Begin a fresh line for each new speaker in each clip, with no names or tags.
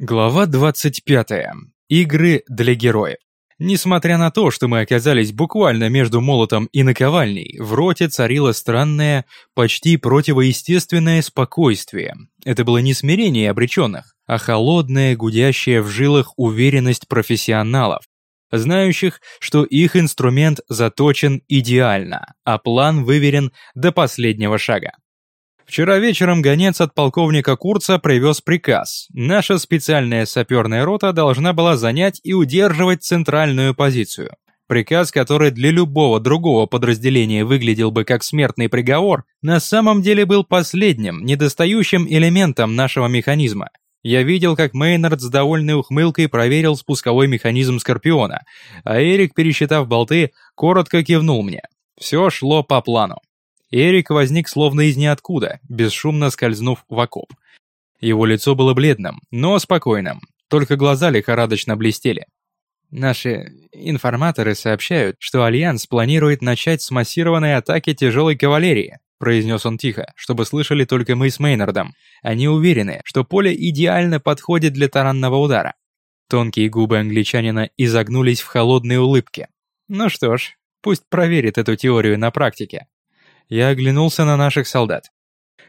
Глава 25. Игры для героев. Несмотря на то, что мы оказались буквально между молотом и наковальней, в роте царило странное, почти противоестественное спокойствие. Это было не смирение обреченных, а холодная, гудящая в жилах уверенность профессионалов, знающих, что их инструмент заточен идеально, а план выверен до последнего шага. Вчера вечером гонец от полковника Курца привез приказ. Наша специальная саперная рота должна была занять и удерживать центральную позицию. Приказ, который для любого другого подразделения выглядел бы как смертный приговор, на самом деле был последним, недостающим элементом нашего механизма. Я видел, как Мейнард с довольной ухмылкой проверил спусковой механизм Скорпиона, а Эрик, пересчитав болты, коротко кивнул мне. Все шло по плану. Эрик возник словно из ниоткуда, бесшумно скользнув в окоп. Его лицо было бледным, но спокойным, только глаза лихорадочно блестели. Наши информаторы сообщают, что Альянс планирует начать с массированной атаки тяжелой кавалерии, произнес он тихо, чтобы слышали только мы с Мейнардом. Они уверены, что поле идеально подходит для таранного удара. Тонкие губы англичанина изогнулись в холодной улыбке. Ну что ж, пусть проверит эту теорию на практике я оглянулся на наших солдат.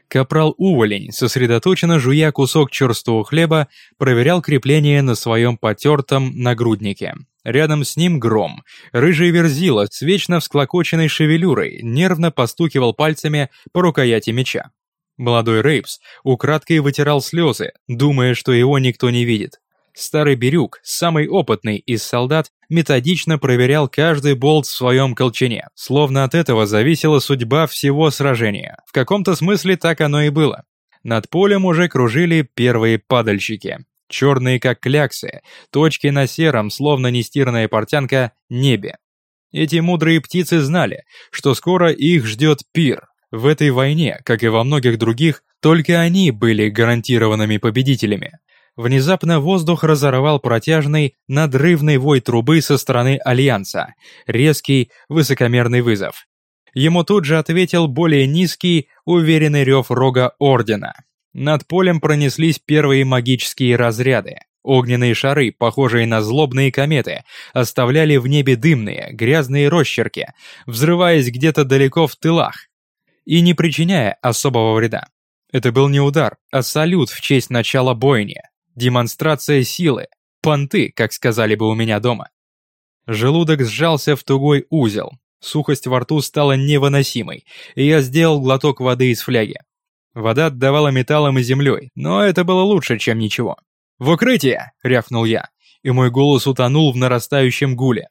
Капрал Уволень, сосредоточенно жуя кусок черствого хлеба, проверял крепление на своем потертом нагруднике. Рядом с ним гром. Рыжий верзила с вечно всклокоченной шевелюрой нервно постукивал пальцами по рукояти меча. Молодой Рейпс украдкой вытирал слезы, думая, что его никто не видит. Старый Бирюк, самый опытный из солдат, методично проверял каждый болт в своем колчане, словно от этого зависела судьба всего сражения. В каком-то смысле так оно и было. Над полем уже кружили первые падальщики. Черные как кляксы, точки на сером, словно нестиранная портянка, небе. Эти мудрые птицы знали, что скоро их ждет пир. В этой войне, как и во многих других, только они были гарантированными победителями. Внезапно воздух разорвал протяжный, надрывный вой трубы со стороны Альянса, резкий, высокомерный вызов. Ему тут же ответил более низкий, уверенный рев рога Ордена. Над полем пронеслись первые магические разряды. Огненные шары, похожие на злобные кометы, оставляли в небе дымные, грязные росчерки, взрываясь где-то далеко в тылах и не причиняя особого вреда. Это был не удар, а салют в честь начала бойни, Демонстрация силы. Понты, как сказали бы у меня дома. Желудок сжался в тугой узел. Сухость во рту стала невыносимой, и я сделал глоток воды из фляги. Вода отдавала металлом и землей, но это было лучше, чем ничего. «В укрытие!» — рявкнул я, и мой голос утонул в нарастающем гуле.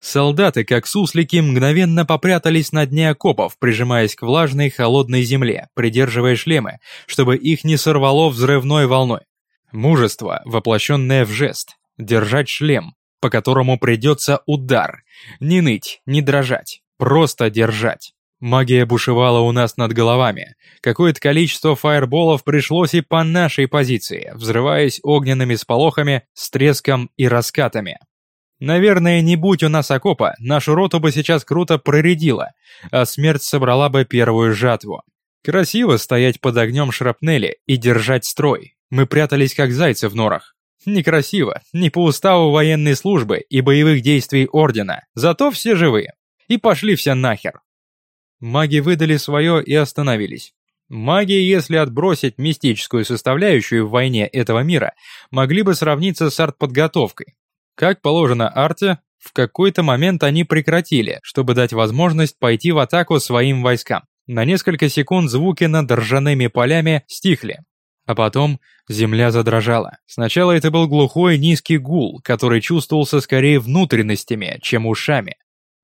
Солдаты, как суслики, мгновенно попрятались на дне окопов, прижимаясь к влажной холодной земле, придерживая шлемы, чтобы их не сорвало взрывной волной. Мужество, воплощенное в жест, держать шлем, по которому придется удар, не ныть, не дрожать, просто держать. Магия бушевала у нас над головами. Какое-то количество фаерболов пришлось и по нашей позиции, взрываясь огненными сполохами, с треском и раскатами. Наверное, не будь у нас окопа, нашу роту бы сейчас круто проредила, а смерть собрала бы первую жатву. Красиво стоять под огнем шрапнели и держать строй, мы прятались как зайцы в норах. Некрасиво, не по уставу военной службы и боевых действий Ордена, зато все живы. И пошли все нахер. Маги выдали свое и остановились. Маги, если отбросить мистическую составляющую в войне этого мира, могли бы сравниться с артподготовкой. Как положено арте, в какой-то момент они прекратили, чтобы дать возможность пойти в атаку своим войскам. На несколько секунд звуки над ржаными полями стихли, а потом земля задрожала. Сначала это был глухой низкий гул, который чувствовался скорее внутренностями, чем ушами.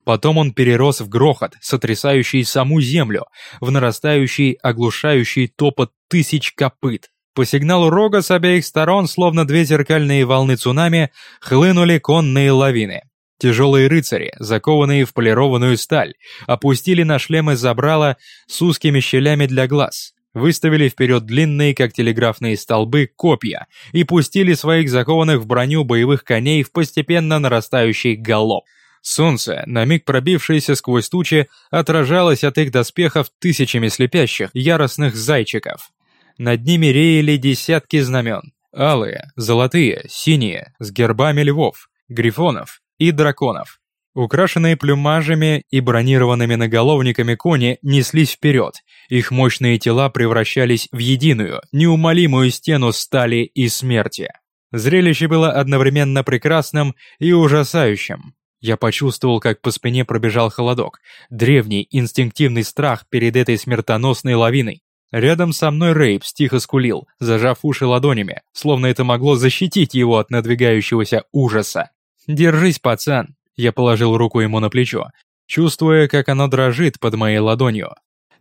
Потом он перерос в грохот, сотрясающий саму землю, в нарастающий, оглушающий топот тысяч копыт. По сигналу рога с обеих сторон, словно две зеркальные волны цунами, хлынули конные лавины. Тяжелые рыцари, закованные в полированную сталь, опустили на шлемы забрала с узкими щелями для глаз, выставили вперед длинные, как телеграфные столбы, копья и пустили своих закованных в броню боевых коней в постепенно нарастающий галоп. Солнце, на миг пробившееся сквозь тучи, отражалось от их доспехов тысячами слепящих, яростных зайчиков. Над ними реяли десятки знамен. Алые, золотые, синие, с гербами львов, грифонов и драконов. Украшенные плюмажами и бронированными наголовниками кони неслись вперед, их мощные тела превращались в единую, неумолимую стену стали и смерти. Зрелище было одновременно прекрасным и ужасающим. Я почувствовал, как по спине пробежал холодок, древний инстинктивный страх перед этой смертоносной лавиной. Рядом со мной Рейпс тихо скулил, зажав уши ладонями, словно это могло защитить его от надвигающегося ужаса. «Держись, пацан!» Я положил руку ему на плечо, чувствуя, как оно дрожит под моей ладонью.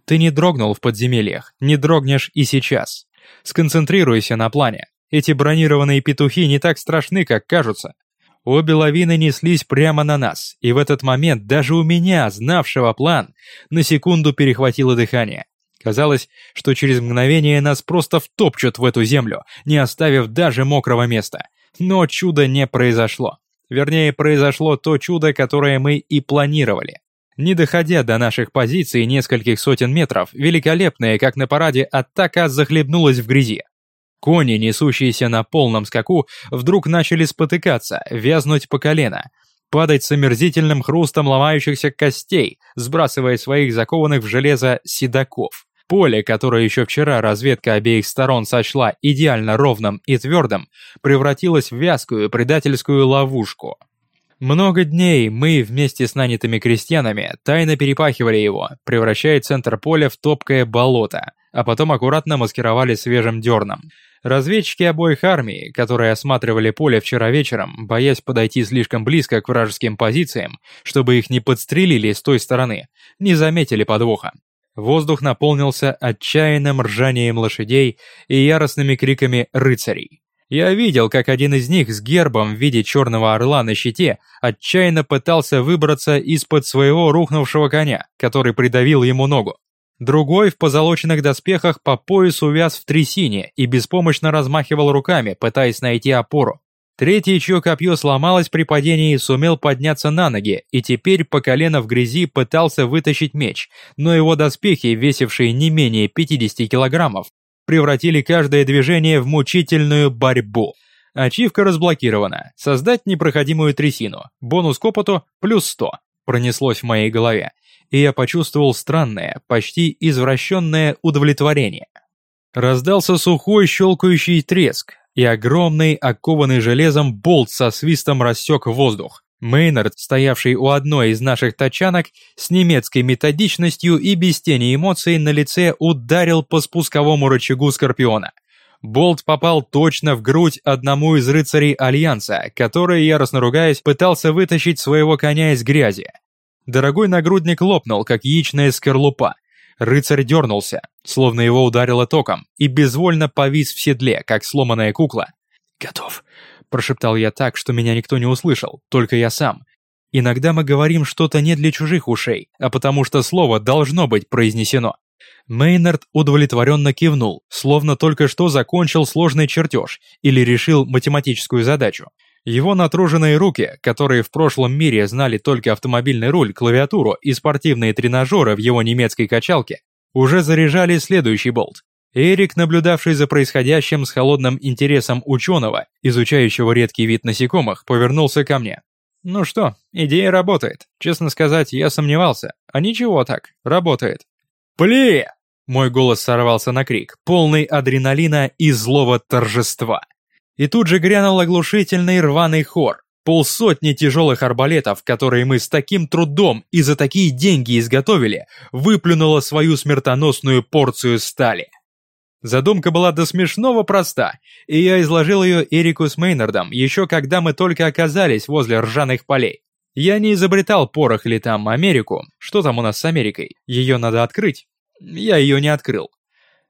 «Ты не дрогнул в подземельях, не дрогнешь и сейчас. Сконцентрируйся на плане. Эти бронированные петухи не так страшны, как кажутся. Обе лавины неслись прямо на нас, и в этот момент даже у меня, знавшего план, на секунду перехватило дыхание. Казалось, что через мгновение нас просто втопчут в эту землю, не оставив даже мокрого места. Но чудо не произошло. Вернее, произошло то чудо, которое мы и планировали. Не доходя до наших позиций нескольких сотен метров, великолепная, как на параде, атака захлебнулась в грязи. Кони, несущиеся на полном скаку, вдруг начали спотыкаться, вязнуть по колено, падать с омерзительным хрустом ломающихся костей, сбрасывая своих закованных в железо седаков. Поле, которое еще вчера разведка обеих сторон сочла идеально ровным и твердым, превратилось в вязкую предательскую ловушку. Много дней мы вместе с нанятыми крестьянами тайно перепахивали его, превращая центр поля в топкое болото, а потом аккуратно маскировали свежим дерном. Разведчики обоих армий, которые осматривали поле вчера вечером, боясь подойти слишком близко к вражеским позициям, чтобы их не подстрелили с той стороны, не заметили подвоха. Воздух наполнился отчаянным ржанием лошадей и яростными криками рыцарей. Я видел, как один из них с гербом в виде черного орла на щите отчаянно пытался выбраться из-под своего рухнувшего коня, который придавил ему ногу. Другой в позолоченных доспехах по пояс увяз в трясине и беспомощно размахивал руками, пытаясь найти опору. Третий, чье копье сломалось при падении, сумел подняться на ноги и теперь по колено в грязи пытался вытащить меч, но его доспехи, весившие не менее 50 килограммов, превратили каждое движение в мучительную борьбу. Ачивка разблокирована. Создать непроходимую трясину. Бонус к опыту плюс 100. Пронеслось в моей голове и я почувствовал странное, почти извращенное удовлетворение. Раздался сухой щелкающий треск, и огромный, окованный железом болт со свистом рассек воздух. Мейнард, стоявший у одной из наших тачанок, с немецкой методичностью и без тени эмоций на лице ударил по спусковому рычагу Скорпиона. Болт попал точно в грудь одному из рыцарей Альянса, который, яростно ругаясь, пытался вытащить своего коня из грязи. Дорогой нагрудник лопнул, как яичная скорлупа. Рыцарь дернулся, словно его ударило током, и безвольно повис в седле, как сломанная кукла. «Готов», – прошептал я так, что меня никто не услышал, только я сам. Иногда мы говорим что-то не для чужих ушей, а потому что слово должно быть произнесено. Мейнард удовлетворенно кивнул, словно только что закончил сложный чертеж или решил математическую задачу. Его натруженные руки, которые в прошлом мире знали только автомобильный руль, клавиатуру и спортивные тренажеры в его немецкой качалке, уже заряжали следующий болт. Эрик, наблюдавший за происходящим с холодным интересом ученого, изучающего редкий вид насекомых, повернулся ко мне. «Ну что, идея работает. Честно сказать, я сомневался. А ничего так, работает». «Пли!» Мой голос сорвался на крик, полный адреналина и злого торжества. И тут же грянул оглушительный рваный хор. Полсотни тяжелых арбалетов, которые мы с таким трудом и за такие деньги изготовили, выплюнуло свою смертоносную порцию стали. Задумка была до смешного проста, и я изложил ее Эрику с Мейнардом еще когда мы только оказались возле ржаных полей. Я не изобретал порох или там Америку, что там у нас с Америкой, ее надо открыть. Я ее не открыл.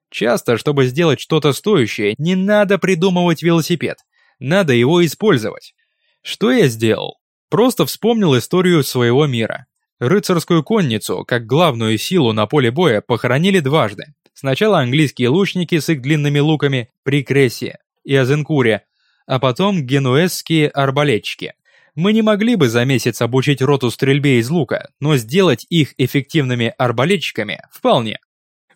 Часто, чтобы сделать что-то стоящее, не надо придумывать велосипед. Надо его использовать. Что я сделал? Просто вспомнил историю своего мира. Рыцарскую конницу, как главную силу на поле боя, похоронили дважды. Сначала английские лучники с их длинными луками при Крессе и Азенкуре, а потом генуэзские арбалетчики. Мы не могли бы за месяц обучить роту стрельбе из лука, но сделать их эффективными арбалетчиками вполне.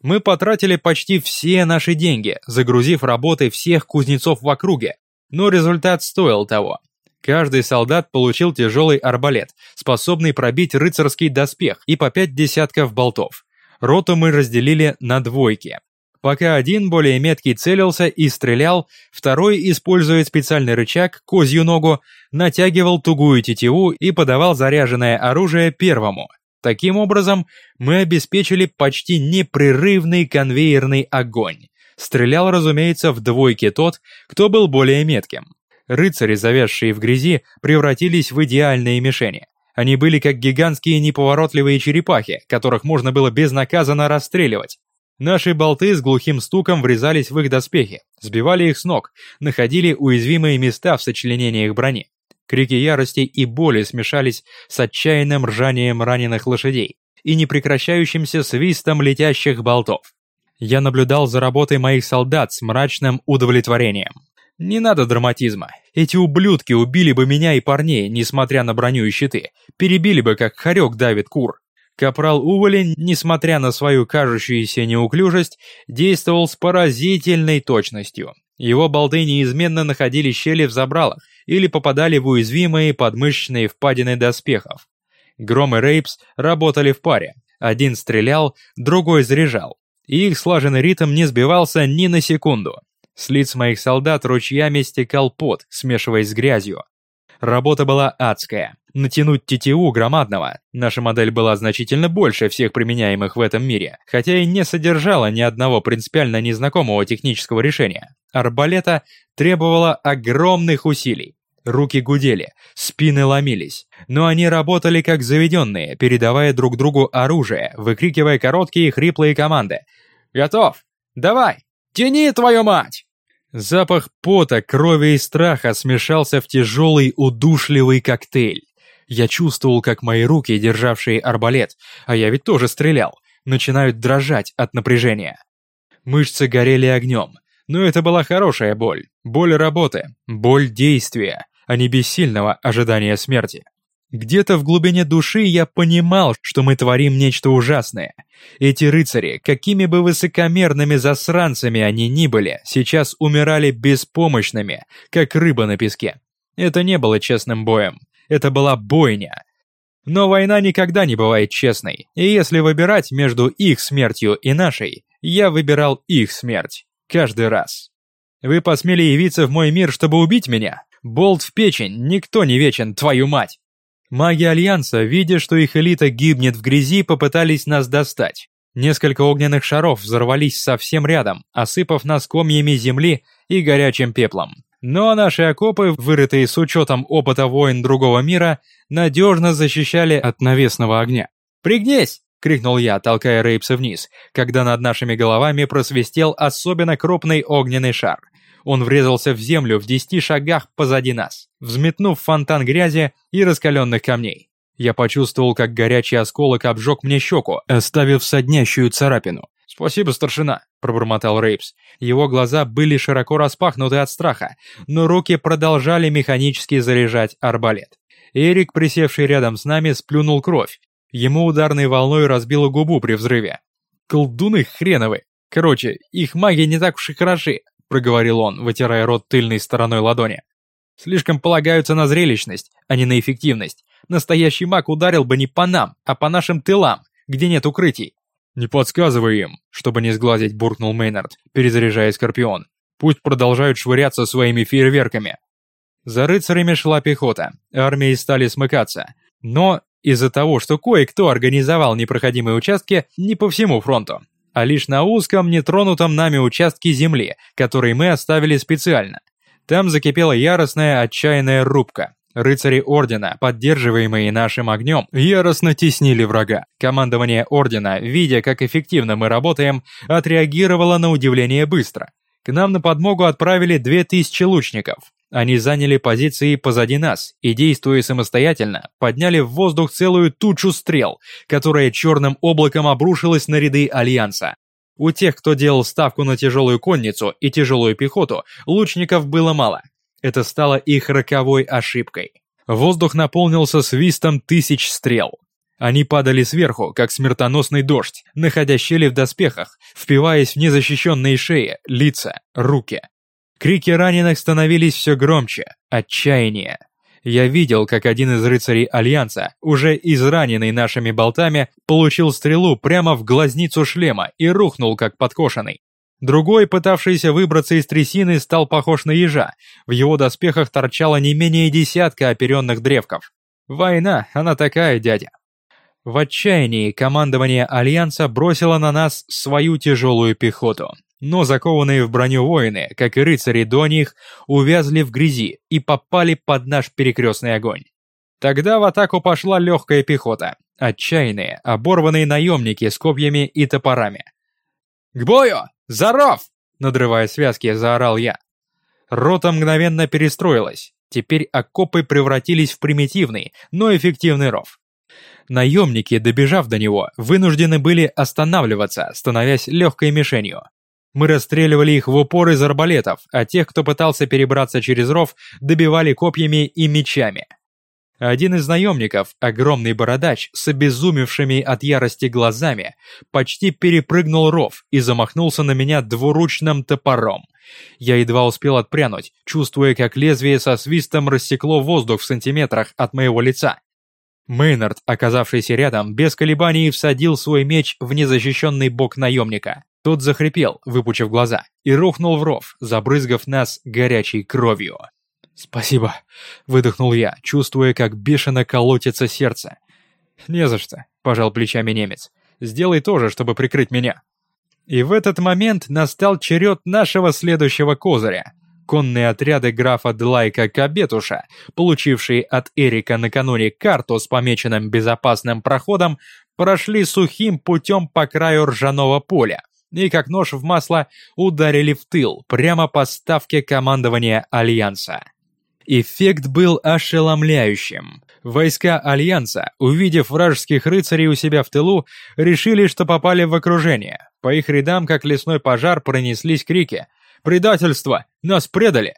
Мы потратили почти все наши деньги, загрузив работы всех кузнецов в округе, но результат стоил того. Каждый солдат получил тяжелый арбалет, способный пробить рыцарский доспех и по пять десятков болтов. Роту мы разделили на двойки. Пока один более меткий целился и стрелял, второй, используя специальный рычаг, козью ногу, натягивал тугую тетиву и подавал заряженное оружие первому. Таким образом, мы обеспечили почти непрерывный конвейерный огонь. Стрелял, разумеется, в двойке тот, кто был более метким. Рыцари, завязшие в грязи, превратились в идеальные мишени. Они были как гигантские неповоротливые черепахи, которых можно было безнаказанно расстреливать. Наши болты с глухим стуком врезались в их доспехи, сбивали их с ног, находили уязвимые места в сочленениях брони. Крики ярости и боли смешались с отчаянным ржанием раненых лошадей и непрекращающимся свистом летящих болтов. Я наблюдал за работой моих солдат с мрачным удовлетворением. Не надо драматизма. Эти ублюдки убили бы меня и парней, несмотря на броню и щиты. Перебили бы, как хорек давит кур. Капрал Уволень, несмотря на свою кажущуюся неуклюжесть, действовал с поразительной точностью. Его болты неизменно находили щели в забралах или попадали в уязвимые подмышечные впадины доспехов. Гром и Рейпс работали в паре. Один стрелял, другой заряжал. Их слаженный ритм не сбивался ни на секунду. С лиц моих солдат ручьями стекал пот, смешиваясь с грязью. Работа была адская. Натянуть тетиву громадного. Наша модель была значительно больше всех применяемых в этом мире, хотя и не содержала ни одного принципиально незнакомого технического решения. Арбалета требовала огромных усилий. Руки гудели, спины ломились, но они работали как заведенные, передавая друг другу оружие, выкрикивая короткие хриплые команды. «Готов! Давай! Тяни, твою мать!» Запах пота, крови и страха смешался в тяжелый удушливый коктейль. Я чувствовал, как мои руки, державшие арбалет, а я ведь тоже стрелял, начинают дрожать от напряжения. Мышцы горели огнем, но это была хорошая боль, боль работы, боль действия, а не бессильного ожидания смерти. Где-то в глубине души я понимал, что мы творим нечто ужасное. Эти рыцари, какими бы высокомерными засранцами они ни были, сейчас умирали беспомощными, как рыба на песке. Это не было честным боем. Это была бойня. Но война никогда не бывает честной, и если выбирать между их смертью и нашей, я выбирал их смерть. Каждый раз. Вы посмели явиться в мой мир, чтобы убить меня? Болт в печень, никто не вечен, твою мать! Маги Альянса, видя, что их элита гибнет в грязи, попытались нас достать. Несколько огненных шаров взорвались совсем рядом, осыпав нас комьями земли и горячим пеплом. Но наши окопы, вырытые с учетом опыта войн другого мира, надежно защищали от навесного огня. «Пригнись!» — крикнул я, толкая Рейпса вниз, когда над нашими головами просвистел особенно крупный огненный шар. Он врезался в землю в десяти шагах позади нас, взметнув фонтан грязи и раскаленных камней. Я почувствовал, как горячий осколок обжег мне щеку, оставив саднящую царапину. «Спасибо, старшина», — пробормотал Рейпс. Его глаза были широко распахнуты от страха, но руки продолжали механически заряжать арбалет. Эрик, присевший рядом с нами, сплюнул кровь. Ему ударной волной разбило губу при взрыве. «Колдуны хреновы! Короче, их маги не так уж и хороши проговорил он, вытирая рот тыльной стороной ладони. Слишком полагаются на зрелищность, а не на эффективность. Настоящий маг ударил бы не по нам, а по нашим тылам, где нет укрытий. Не подсказывай им, чтобы не сглазить, буркнул Мейнард, перезаряжая Скорпион. Пусть продолжают швыряться своими фейерверками. За рыцарями шла пехота, армии стали смыкаться. Но из-за того, что кое-кто организовал непроходимые участки не по всему фронту, а лишь на узком, нетронутом нами участке земли, который мы оставили специально. Там закипела яростная, отчаянная рубка. Рыцари Ордена, поддерживаемые нашим огнем, яростно теснили врага. Командование Ордена, видя, как эффективно мы работаем, отреагировало на удивление быстро. К нам на подмогу отправили 2000 лучников. Они заняли позиции позади нас и, действуя самостоятельно, подняли в воздух целую тучу стрел, которая черным облаком обрушилась на ряды Альянса. У тех, кто делал ставку на тяжелую конницу и тяжелую пехоту, лучников было мало. Это стало их роковой ошибкой. Воздух наполнился свистом тысяч стрел. Они падали сверху, как смертоносный дождь, находя щели в доспехах, впиваясь в незащищенные шеи, лица, руки. Крики раненых становились все громче, отчаяние. Я видел, как один из рыцарей Альянса, уже израненный нашими болтами, получил стрелу прямо в глазницу шлема и рухнул, как подкошенный. Другой, пытавшийся выбраться из трясины, стал похож на ежа. В его доспехах торчало не менее десятка оперенных древков. Война, она такая, дядя. В отчаянии командование Альянса бросило на нас свою тяжелую пехоту. Но закованные в броню воины, как и рыцари до них, увязли в грязи и попали под наш перекрестный огонь. Тогда в атаку пошла легкая пехота, отчаянные, оборванные наемники с копьями и топорами. «К бою! Заров!» – надрывая связки, заорал я. Рота мгновенно перестроилась. Теперь окопы превратились в примитивный, но эффективный ров. Наемники, добежав до него, вынуждены были останавливаться, становясь легкой мишенью. Мы расстреливали их в упор из арбалетов, а тех, кто пытался перебраться через ров, добивали копьями и мечами. Один из наемников, огромный бородач с обезумевшими от ярости глазами, почти перепрыгнул ров и замахнулся на меня двуручным топором. Я едва успел отпрянуть, чувствуя, как лезвие со свистом рассекло воздух в сантиметрах от моего лица. Мейнард, оказавшийся рядом, без колебаний всадил свой меч в незащищенный бок наемника. Тот захрипел, выпучив глаза, и рухнул в ров, забрызгав нас горячей кровью. «Спасибо», — выдохнул я, чувствуя, как бешено колотится сердце. «Не за что», — пожал плечами немец. «Сделай то же, чтобы прикрыть меня». И в этот момент настал черед нашего следующего козыря. Конные отряды графа Длайка Кабетуша, получившие от Эрика накануне карту с помеченным безопасным проходом, прошли сухим путем по краю ржаного поля и как нож в масло ударили в тыл, прямо по ставке командования Альянса. Эффект был ошеломляющим. Войска Альянса, увидев вражеских рыцарей у себя в тылу, решили, что попали в окружение. По их рядам, как лесной пожар, пронеслись крики «Предательство! Нас предали!»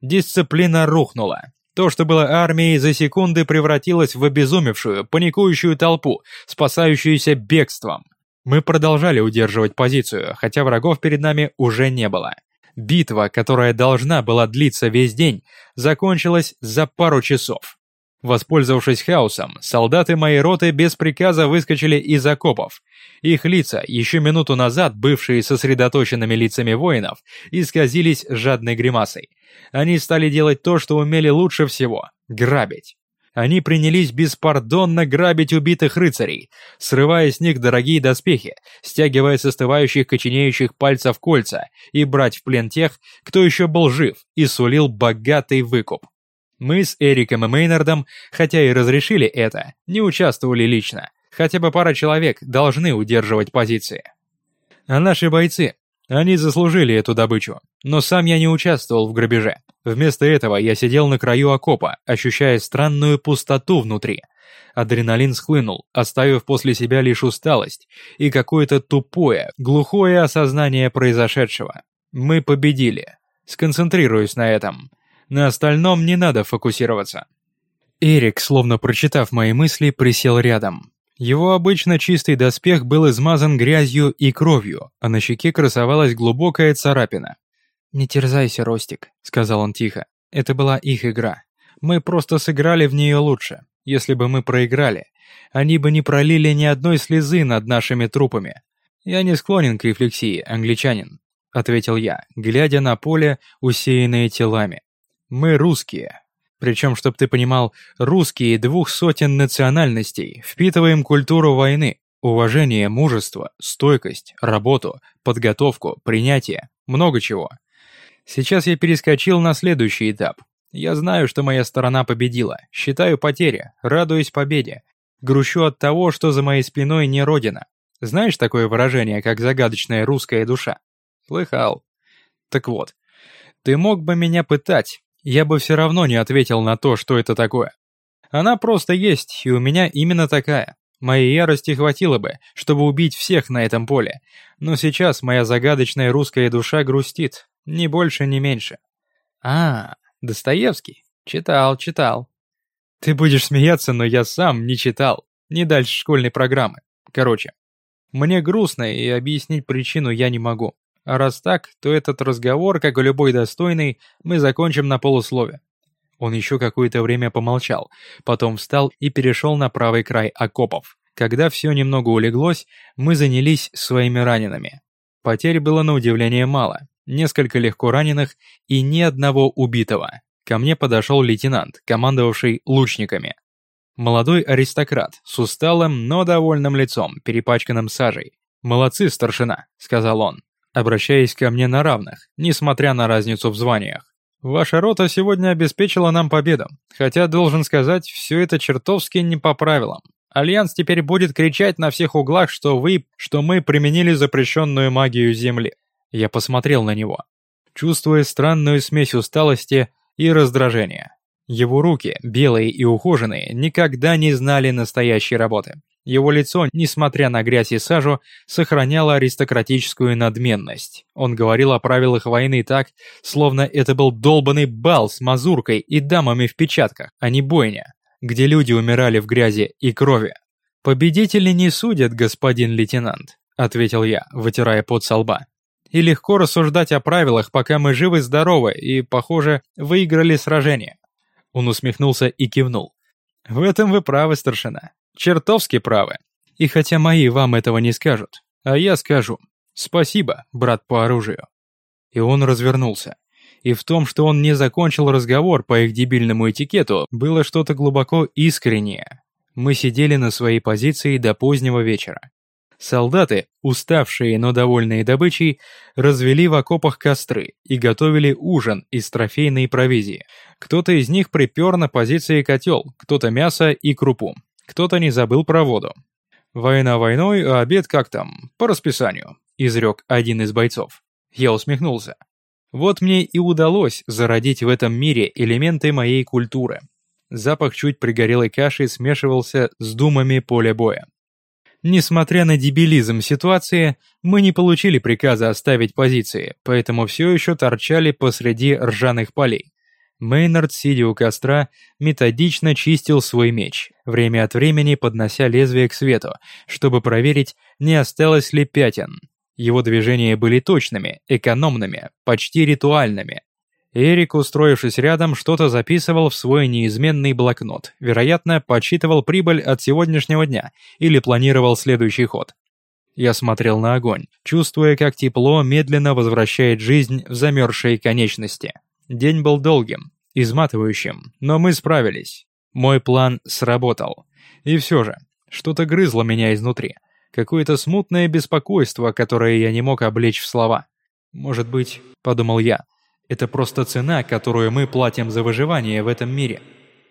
Дисциплина рухнула. То, что было армией, за секунды превратилось в обезумевшую, паникующую толпу, спасающуюся бегством. Мы продолжали удерживать позицию, хотя врагов перед нами уже не было. Битва, которая должна была длиться весь день, закончилась за пару часов. Воспользовавшись хаосом, солдаты моей роты без приказа выскочили из окопов. Их лица, еще минуту назад бывшие сосредоточенными лицами воинов, исказились жадной гримасой. Они стали делать то, что умели лучше всего – грабить. Они принялись беспардонно грабить убитых рыцарей, срывая с них дорогие доспехи, стягивая с остывающих коченеющих пальцев кольца и брать в плен тех, кто еще был жив и сулил богатый выкуп. Мы с Эриком и Мейнардом, хотя и разрешили это, не участвовали лично. Хотя бы пара человек должны удерживать позиции. А наши бойцы, они заслужили эту добычу, но сам я не участвовал в грабеже. Вместо этого я сидел на краю окопа, ощущая странную пустоту внутри. Адреналин схлынул, оставив после себя лишь усталость и какое-то тупое, глухое осознание произошедшего. Мы победили. Сконцентрируюсь на этом. На остальном не надо фокусироваться. Эрик, словно прочитав мои мысли, присел рядом. Его обычно чистый доспех был измазан грязью и кровью, а на щеке красовалась глубокая царапина. «Не терзайся, Ростик», — сказал он тихо. «Это была их игра. Мы просто сыграли в нее лучше. Если бы мы проиграли, они бы не пролили ни одной слезы над нашими трупами. Я не склонен к рефлексии, англичанин», — ответил я, глядя на поле, усеянное телами. «Мы русские. Причем, чтоб ты понимал, русские двух сотен национальностей, впитываем культуру войны, уважение, мужество, стойкость, работу, подготовку, принятие, много чего. Сейчас я перескочил на следующий этап. Я знаю, что моя сторона победила, считаю потери, радуюсь победе. Грущу от того, что за моей спиной не родина. Знаешь такое выражение, как загадочная русская душа? Слыхал. Так вот, ты мог бы меня пытать, я бы все равно не ответил на то, что это такое. Она просто есть, и у меня именно такая. Моей ярости хватило бы, чтобы убить всех на этом поле. Но сейчас моя загадочная русская душа грустит, ни больше, ни меньше. А, Достоевский. Читал, читал. Ты будешь смеяться, но я сам не читал. Не дальше школьной программы. Короче, мне грустно, и объяснить причину я не могу. А раз так, то этот разговор, как и любой достойный, мы закончим на полуслове. Он еще какое-то время помолчал, потом встал и перешел на правый край окопов. Когда все немного улеглось, мы занялись своими ранеными. Потерь было на удивление мало, несколько легко раненых и ни одного убитого. Ко мне подошел лейтенант, командовавший лучниками. Молодой аристократ с усталым, но довольным лицом, перепачканным сажей. «Молодцы, старшина», — сказал он, обращаясь ко мне на равных, несмотря на разницу в званиях. Ваша рота сегодня обеспечила нам победу, хотя, должен сказать, все это чертовски не по правилам. Альянс теперь будет кричать на всех углах, что вы, что мы применили запрещенную магию Земли. Я посмотрел на него, чувствуя странную смесь усталости и раздражения. Его руки, белые и ухоженные, никогда не знали настоящей работы. Его лицо, несмотря на грязь и сажу, сохраняло аристократическую надменность. Он говорил о правилах войны так, словно это был долбанный бал с мазуркой и дамами в печатках, а не бойня, где люди умирали в грязи и крови. «Победители не судят, господин лейтенант», — ответил я, вытирая пот со лба. «И легко рассуждать о правилах, пока мы живы-здоровы и, похоже, выиграли сражение». Он усмехнулся и кивнул. «В этом вы правы, старшина. Чертовски правы. И хотя мои вам этого не скажут, а я скажу. Спасибо, брат по оружию. И он развернулся. И в том, что он не закончил разговор по их дебильному этикету, было что-то глубоко искреннее. Мы сидели на своей позиции до позднего вечера. Солдаты, уставшие, но довольные добычей, развели в окопах костры и готовили ужин из трофейной провизии. Кто-то из них припер на позиции котел, кто-то мясо и крупу. Кто-то не забыл про воду. «Война войной, а обед как там, по расписанию», – изрек один из бойцов. Я усмехнулся. Вот мне и удалось зародить в этом мире элементы моей культуры. Запах чуть пригорелой каши смешивался с думами поля боя. Несмотря на дебилизм ситуации, мы не получили приказа оставить позиции, поэтому все еще торчали посреди ржаных полей. Мейнард, сидя у костра, методично чистил свой меч, время от времени поднося лезвие к свету, чтобы проверить, не осталось ли пятен. Его движения были точными, экономными, почти ритуальными. Эрик, устроившись рядом, что-то записывал в свой неизменный блокнот, вероятно, подсчитывал прибыль от сегодняшнего дня или планировал следующий ход. Я смотрел на огонь, чувствуя, как тепло медленно возвращает жизнь в замерзшие конечности. День был долгим, изматывающим, но мы справились. Мой план сработал. И все же, что-то грызло меня изнутри. Какое-то смутное беспокойство, которое я не мог облечь в слова. «Может быть, — подумал я, — это просто цена, которую мы платим за выживание в этом мире.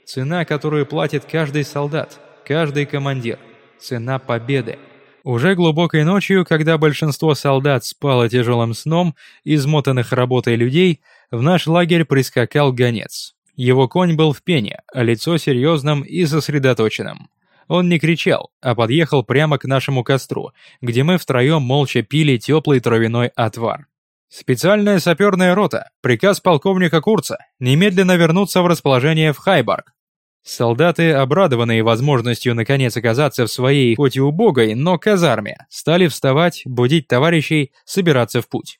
Цена, которую платит каждый солдат, каждый командир. Цена победы». Уже глубокой ночью, когда большинство солдат спало тяжелым сном, измотанных работой людей, в наш лагерь прискакал гонец. Его конь был в пене, а лицо серьезным и сосредоточенным. Он не кричал, а подъехал прямо к нашему костру, где мы втроем молча пили теплый травяной отвар. «Специальная саперная рота. Приказ полковника Курца. Немедленно вернуться в расположение в Хайбарг. Солдаты, обрадованные возможностью наконец оказаться в своей, хоть и убогой, но казарме, стали вставать, будить товарищей, собираться в путь.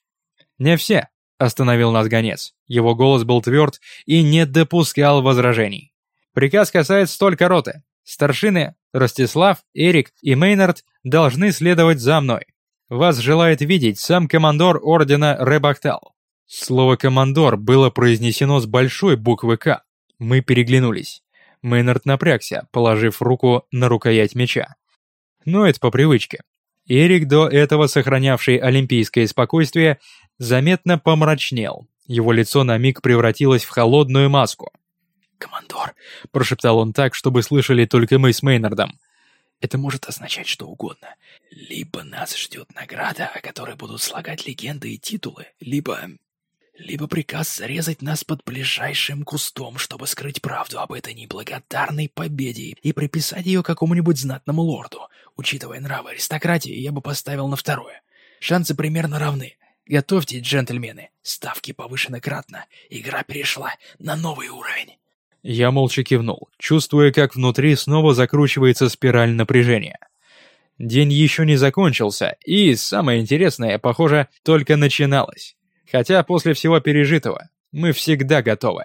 «Не все», — остановил нас гонец. Его голос был тверд и не допускал возражений. «Приказ касается только роты. Старшины Ростислав, Эрик и Мейнард должны следовать за мной. Вас желает видеть сам командор ордена Ребахтал». Слово «командор» было произнесено с большой буквы «К». Мы переглянулись. Мейнард напрягся, положив руку на рукоять меча. Но это по привычке. Эрик, до этого сохранявший олимпийское спокойствие, заметно помрачнел. Его лицо на миг превратилось в холодную маску. «Командор», — прошептал он так, чтобы слышали только мы с Мейнардом. «Это может означать что угодно. Либо нас ждет награда, о которой будут слагать легенды и титулы, либо либо приказ зарезать нас под ближайшим кустом, чтобы скрыть правду об этой неблагодарной победе и приписать ее какому-нибудь знатному лорду. Учитывая нравы аристократии, я бы поставил на второе. Шансы примерно равны. Готовьтесь, джентльмены. Ставки повышены кратно. Игра перешла на новый уровень. Я молча кивнул, чувствуя, как внутри снова закручивается спираль напряжения. День еще не закончился, и, самое интересное, похоже, только начиналось. Хотя после всего пережитого мы всегда готовы.